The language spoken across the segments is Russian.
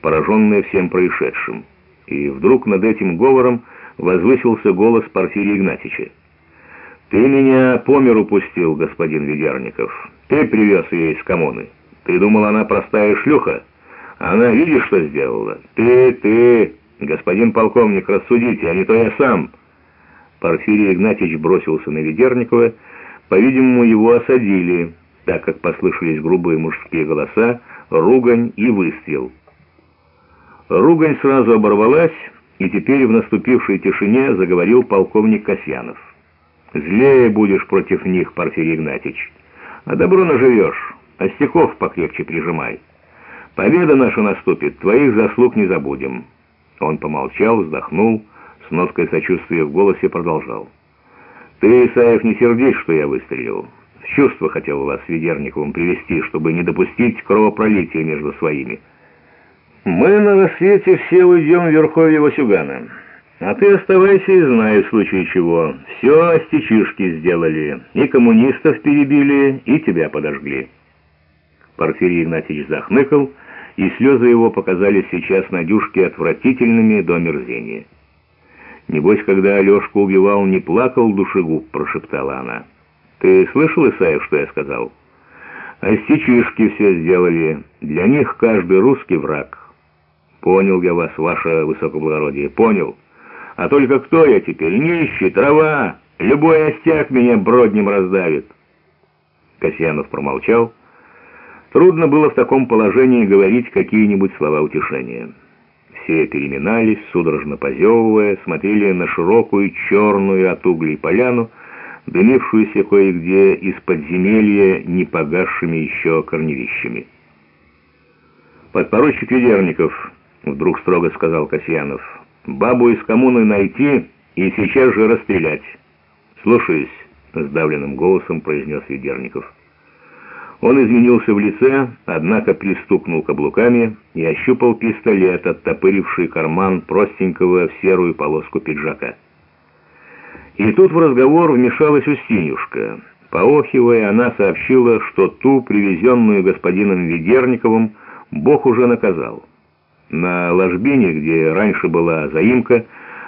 пораженные всем происшедшим. И вдруг над этим говором возвысился голос Порфирия Игнатьича. «Ты меня по миру пустил, господин Ведерников. Ты привез ее из коммуны. Ты думал, она простая шлюха? Она видишь, что сделала? Ты, ты, господин полковник, рассудите, а не то я сам». Порфирий Игнатьич бросился на Ведерникова. По-видимому, его осадили, так как послышались грубые мужские голоса, ругань и выстрел. Ругань сразу оборвалась, и теперь в наступившей тишине заговорил полковник Касьянов. «Злее будешь против них, Порфирий Игнатьич, а добро наживешь, а стихов покрепче прижимай. Победа наша наступит, твоих заслуг не забудем». Он помолчал, вздохнул, с ноткой сочувствия в голосе продолжал. «Ты, Исаев, не сердись, что я выстрелил. В чувство хотел вас с Ведерниковым привести, чтобы не допустить кровопролития между своими». Мы на рассвете все уйдем в верховье Васюгана. А ты оставайся и знай, в случае чего. Все остечишки сделали. И коммунистов перебили, и тебя подожгли. Порфирий Игнатьевич захныкал, и слезы его показались сейчас Надюшке отвратительными до мерзения. «Небось, когда Алешку убивал, не плакал душегуб», — прошептала она. «Ты слышал, Исаев, что я сказал?» «Остечишки все сделали. Для них каждый русский враг». «Понял я вас, ваше высокоблагородие, понял. А только кто я теперь? Нищий, трава, любой остяк меня броднем раздавит». Касьянов промолчал. Трудно было в таком положении говорить какие-нибудь слова утешения. Все переминались, судорожно позевывая, смотрели на широкую черную от углей поляну, дымившуюся кое-где из подземелья непогасшими еще корневищами. Подпоручик Ведерников Вдруг строго сказал Касьянов. «Бабу из коммуны найти и сейчас же расстрелять». «Слушаюсь», — сдавленным голосом произнес Ведерников. Он изменился в лице, однако пристукнул каблуками и ощупал пистолет, оттопыривший карман простенького в серую полоску пиджака. И тут в разговор вмешалась Устинюшка. Поохивая, она сообщила, что ту, привезенную господином Ведерниковым, Бог уже наказал. На ложбине, где раньше была заимка,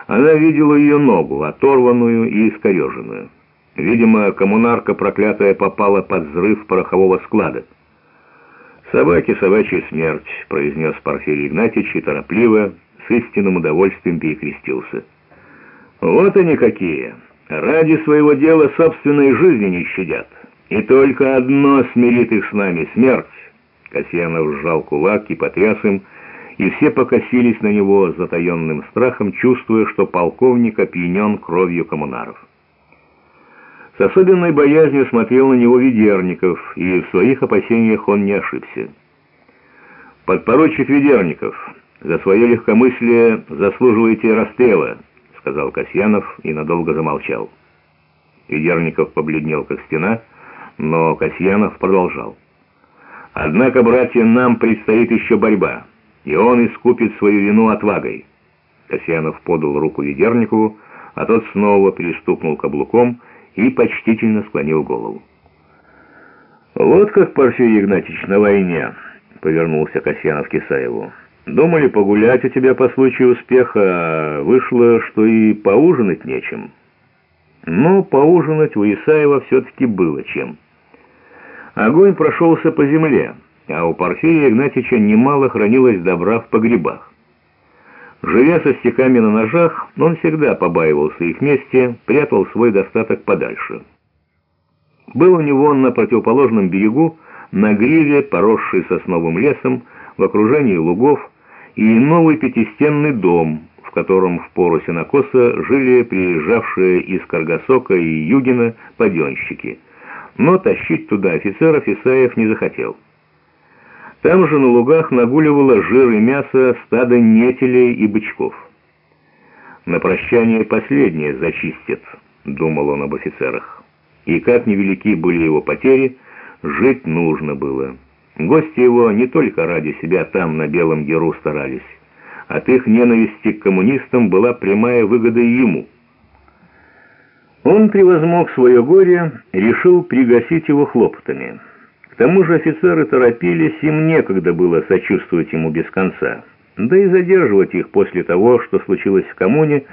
она видела ее ногу, оторванную и искореженную. Видимо, коммунарка проклятая попала под взрыв порохового склада. «Собаки, собачья смерть», — произнес Порфирий Игнатьевич и торопливо, с истинным удовольствием перекрестился. «Вот они какие! Ради своего дела собственной жизни не щадят. И только одно смирит их с нами — смерть!» Касьянов сжал кулак и потряс им, — и все покосились на него с затаенным страхом, чувствуя, что полковник опьянен кровью коммунаров. С особенной боязнью смотрел на него Ведерников, и в своих опасениях он не ошибся. «Подпоручик Ведерников, за свое легкомыслие заслуживаете расстрела», сказал Касьянов и надолго замолчал. Ведерников побледнел, как стена, но Касьянов продолжал. «Однако, братья, нам предстоит еще борьба» и он искупит свою вину отвагой. Касьянов подал руку Ведерникову, а тот снова перестукнул каблуком и почтительно склонил голову. «Вот как, Порфирий Игнатьевич, на войне», — повернулся Касьянов к Исаеву. «Думали погулять у тебя по случаю успеха, а вышло, что и поужинать нечем». Но поужинать у Исаева все-таки было чем. Огонь прошелся по земле а у Порфирия Игнатьича немало хранилось добра в погребах. Живя со стеками на ножах, он всегда побаивался их мести, прятал свой достаток подальше. Был у него на противоположном берегу, на гриве, поросший сосновым лесом, в окружении лугов, и новый пятистенный дом, в котором в пору сенокоса жили приезжавшие из Каргасока и Югина паденщики. Но тащить туда офицеров Исаев не захотел. Там же на лугах нагуливало жир и мясо стадо нетелей и бычков. «На прощание последнее зачистит», — думал он об офицерах. И как невелики были его потери, жить нужно было. Гости его не только ради себя там на Белом Геру старались. От их ненависти к коммунистам была прямая выгода и ему. Он превозмог свое горе, решил пригасить его хлопотами. К тому же офицеры торопились, им некогда было сочувствовать ему без конца. Да и задерживать их после того, что случилось в коммуне,